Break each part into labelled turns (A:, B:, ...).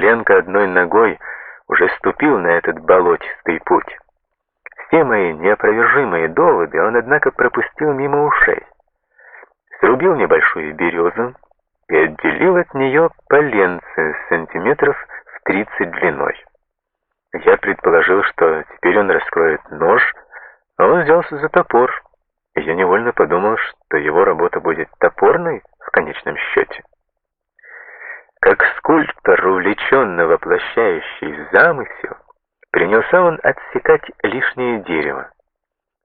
A: Коваленко одной ногой уже ступил на этот болотистый путь. Все мои неопровержимые доводы он, однако, пропустил мимо ушей. Срубил небольшую березу и отделил от нее поленцы сантиметров в 30 длиной. Я предположил, что теперь он раскроет нож, а он взялся за топор, я невольно подумал, что его работа будет топорной в конечном счете. Как скульптор, увлеченно воплощающий замысел, принялся он отсекать лишнее дерево.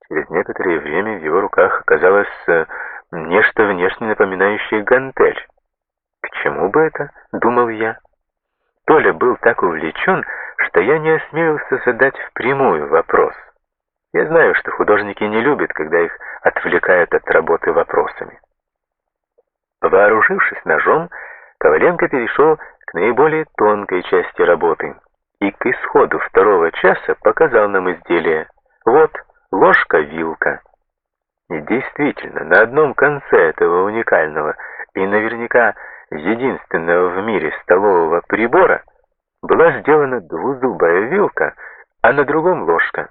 A: Через некоторое время в его руках оказалось э, нечто внешне напоминающее гантель. К чему бы это, думал я. Толя был так увлечен, что я не осмелился задать впрямую вопрос. Я знаю, что художники не любят, когда их отвлекают от работы вопросами. Вооружившись ножом, Коваленко перешел наиболее тонкой части работы и к исходу второго часа показал нам изделие. Вот ложка-вилка. Действительно, на одном конце этого уникального и наверняка единственного в мире столового прибора была сделана двузубая вилка, а на другом ложка.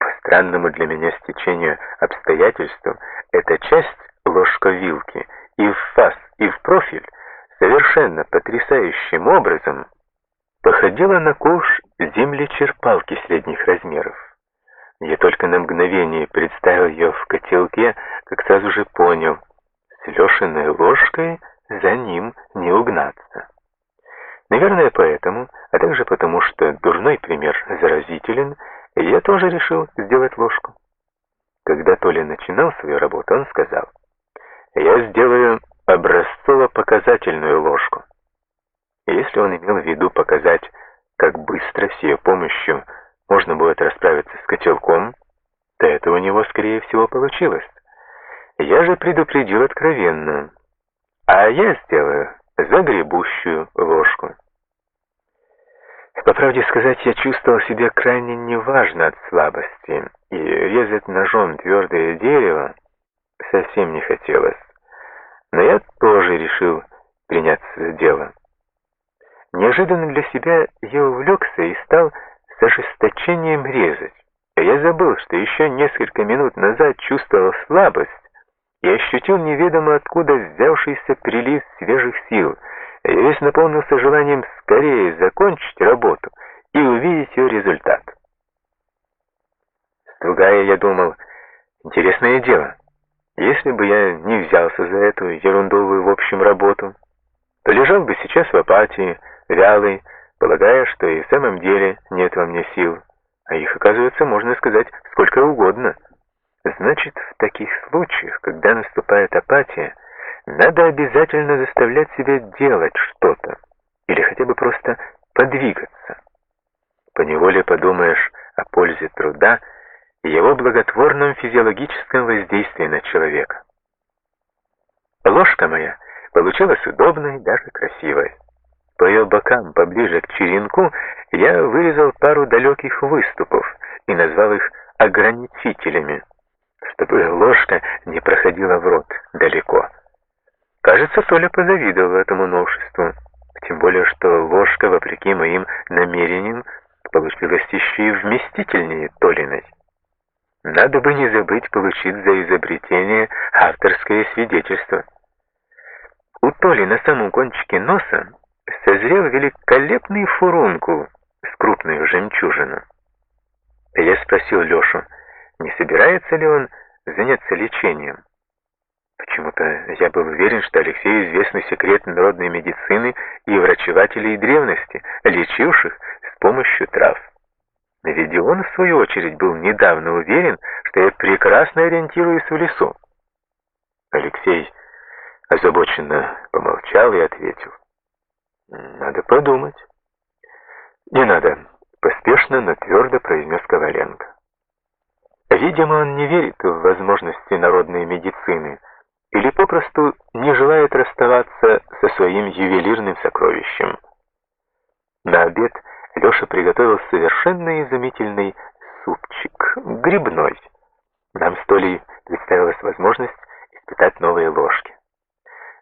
A: По странному для меня стечению обстоятельств, эта часть ложка-вилки и в фас, и в профиль совершенно потрясающим образом походила на ковш землечерпалки средних размеров. Я только на мгновение представил ее в котелке, как сразу же понял, с Лешиной ложкой за ним не угнаться. Наверное, поэтому, а также потому, что дурной пример заразителен, я тоже решил сделать ложку. Когда Толя начинал свою работу, он сказал, «Я сделаю образцово-показательную ложку». Если он имел в виду показать, как быстро с ее помощью можно будет расправиться с котелком, то это у него, скорее всего, получилось. Я же предупредил откровенно, а я сделаю загребущую ложку. По правде сказать, я чувствовал себя крайне неважно от слабости, и резать ножом твердое дерево совсем не хотелось. Но я тоже решил приняться за дело. Неожиданно для себя я увлекся и стал с ожесточением резать. Я забыл, что еще несколько минут назад чувствовал слабость и ощутил неведомо откуда взявшийся прилив свежих сил. Я весь наполнился желанием скорее закончить работу и увидеть ее результат. Стругая, я думал, интересное дело. Если бы я не взялся за эту ерундовую в общем работу, то лежал бы сейчас в апатии, вялый, полагая, что и в самом деле нет во мне сил, а их, оказывается, можно сказать сколько угодно. Значит, в таких случаях, когда наступает апатия, надо обязательно заставлять себя делать что-то, или хотя бы просто подвигаться. Поневоле подумаешь о пользе труда его благотворном физиологическом воздействии на человека. Ложка моя получилась удобной, даже красивой. По ее бокам, поближе к черенку, я вырезал пару далеких выступов и назвал их ограничителями, чтобы ложка не проходила в рот далеко. Кажется, Толя позавидовал этому новшеству, тем более, что ложка, вопреки моим намерениям, получилась еще и вместительнее Толиной. Надо бы не забыть получить за изобретение авторское свидетельство. У Толи на самом кончике носа созрел великолепный фурункул с крупной жемчужину. Я спросил Лешу, не собирается ли он заняться лечением. Почему-то я был уверен, что Алексею известны секреты народной медицины и врачевателей древности, лечивших с помощью трав. Ведь и он, в свою очередь, был недавно уверен, что я прекрасно ориентируюсь в лесу. Алексей озабоченно помолчал и ответил. «Надо подумать». «Не надо», — поспешно, но твердо произнес Коваленко. Видимо, он не верит в возможности народной медицины или попросту не желает расставаться со своим ювелирным сокровищем. На обед Леша приготовил совершенно изумительный супчик, грибной. Нам с Толей представилась возможность испытать новые ложки.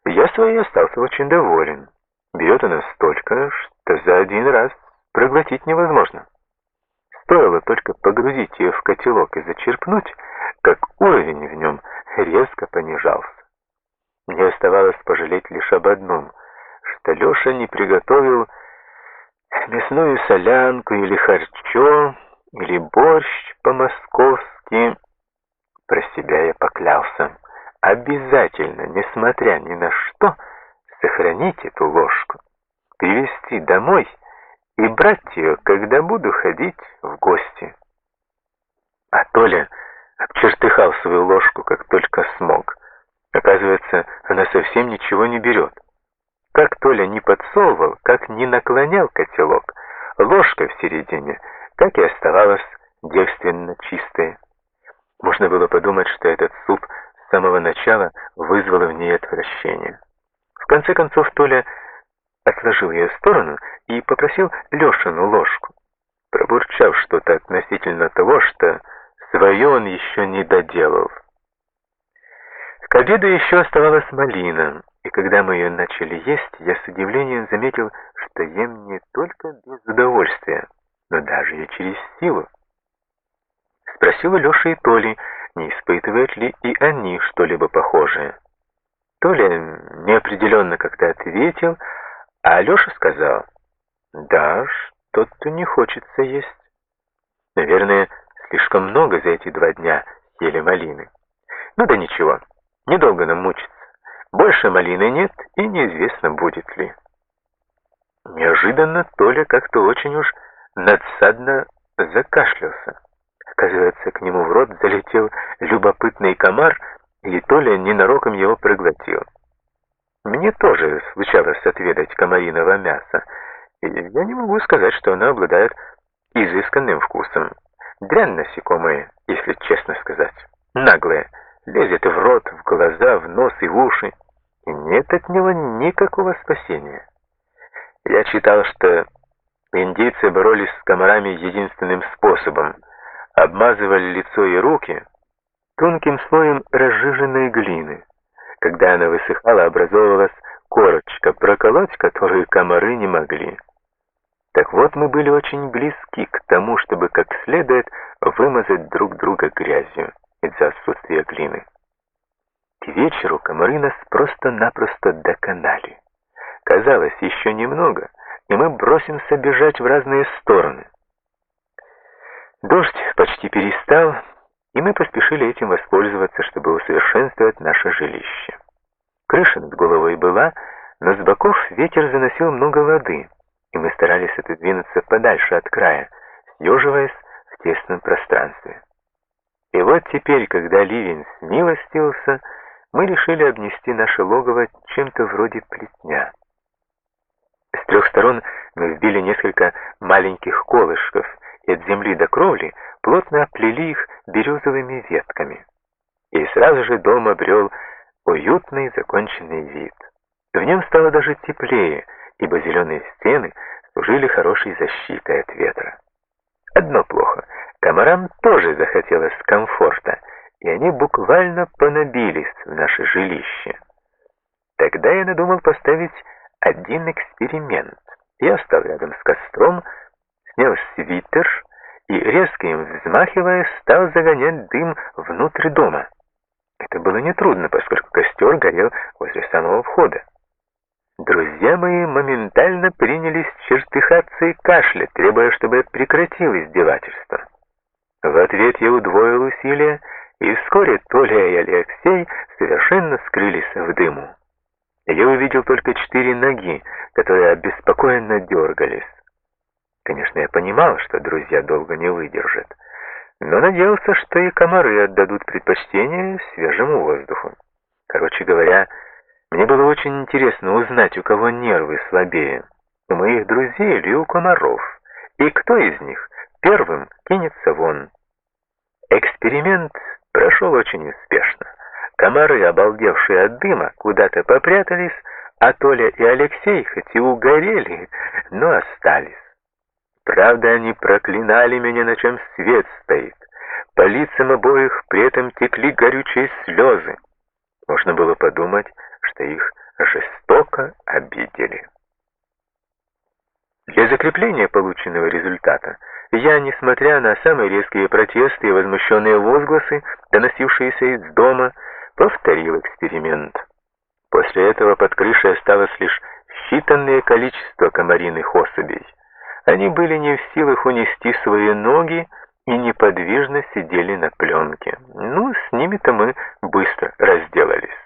A: Я своей остался очень доволен. Бьет она столько, что за один раз проглотить невозможно. Стоило только погрузить ее в котелок и зачерпнуть, как уровень в нем резко понижался. Мне оставалось пожалеть лишь об одном, что Леша не приготовил мясную солянку или харчо, или борщ по-московски. Про себя я поклялся. Обязательно, несмотря ни на что, сохранить эту ложку, привезти домой и брать ее, когда буду ходить в гости. А Толя обчертыхал свою ложку, как только смог. Оказывается, она совсем ничего не берет. Как Толя не подсовывал, как не наклонял котелок, ложка в середине так и оставалась девственно чистая. Можно было подумать, что этот суп с самого начала вызвал в ней отвращение. В конце концов Толя отложил ее в сторону и попросил Лешину ложку, пробурчав что-то относительно того, что свое он еще не доделал. К обеду еще оставалась малина, и когда мы ее начали есть, я с удивлением заметил, что ем не только без удовольствия, но даже и через силу. Спросила Леша и Толи, не испытывают ли и они что-либо похожее. Толя неопределенно как-то ответил, а Алеша сказал, «Да, что-то не хочется есть. Наверное, слишком много за эти два дня ели малины. Ну да ничего, недолго нам мучиться. Больше малины нет, и неизвестно, будет ли». Неожиданно Толя как-то очень уж надсадно закашлялся. Оказывается, к нему в рот залетел любопытный комар, и Толя ненароком его проглотил. Мне тоже случалось отведать комариного мяса, и я не могу сказать, что оно обладает изысканным вкусом. Дрянь насекомые, если честно сказать. Наглые, лезет в рот, в глаза, в нос и в уши, и нет от него никакого спасения. Я читал, что Индейцы боролись с комарами единственным способом. Обмазывали лицо и руки тонким слоем разжиженной глины. Когда она высыхала, образовывалась корочка, проколоть которую комары не могли. Так вот, мы были очень близки к тому, чтобы как следует вымазать друг друга грязью из-за отсутствия глины. К вечеру комары нас просто-напросто доконали. Казалось, еще немного — и мы бросимся бежать в разные стороны. Дождь почти перестал, и мы поспешили этим воспользоваться, чтобы усовершенствовать наше жилище. Крыша над головой была, но с боков ветер заносил много воды, и мы старались отодвинуться подальше от края, съеживаясь в тесном пространстве. И вот теперь, когда ливень смилостился, мы решили обнести наше логово чем-то вроде плетня. С трех сторон мы вбили несколько маленьких колышков и от земли до кровли плотно оплели их березовыми ветками. И сразу же дом обрел уютный законченный вид. В нем стало даже теплее, ибо зеленые стены служили хорошей защитой от ветра. Одно плохо. Комарам тоже захотелось комфорта, и они буквально понабились в наше жилище. Тогда я надумал поставить один эксперимент. Я стал рядом с костром, снял свитер и, резко им взмахивая, стал загонять дым внутрь дома. Это было нетрудно, поскольку костер горел возле самого входа. Друзья мои моментально принялись чертыхаться и кашлять, требуя, чтобы я прекратил издевательство. В ответ я удвоил усилия, и вскоре Толя и Алексей совершенно скрылись в дыму. Я увидел только четыре ноги, которые обеспокоенно дергались. Конечно, я понимал, что друзья долго не выдержат, но надеялся, что и комары отдадут предпочтение свежему воздуху. Короче говоря, мне было очень интересно узнать, у кого нервы слабее, у моих друзей или у комаров, и кто из них первым кинется вон. Эксперимент прошел очень успешно. Комары, обалдевшие от дыма, куда-то попрятались, а Толя и Алексей хоть и угорели, но остались. Правда, они проклинали меня, на чем свет стоит. По лицам обоих при этом текли горючие слезы. Можно было подумать, что их жестоко обидели. Для закрепления полученного результата я, несмотря на самые резкие протесты и возмущенные возгласы, доносившиеся из дома, повторил эксперимент. После этого под крышей осталось лишь считанное количество комариных особей. Они были не в силах унести свои ноги и неподвижно сидели на пленке. Ну, с ними-то мы быстро разделались.